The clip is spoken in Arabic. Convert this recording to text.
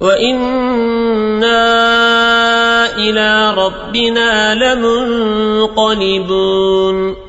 وإنا إلى ربنا لمنقلبون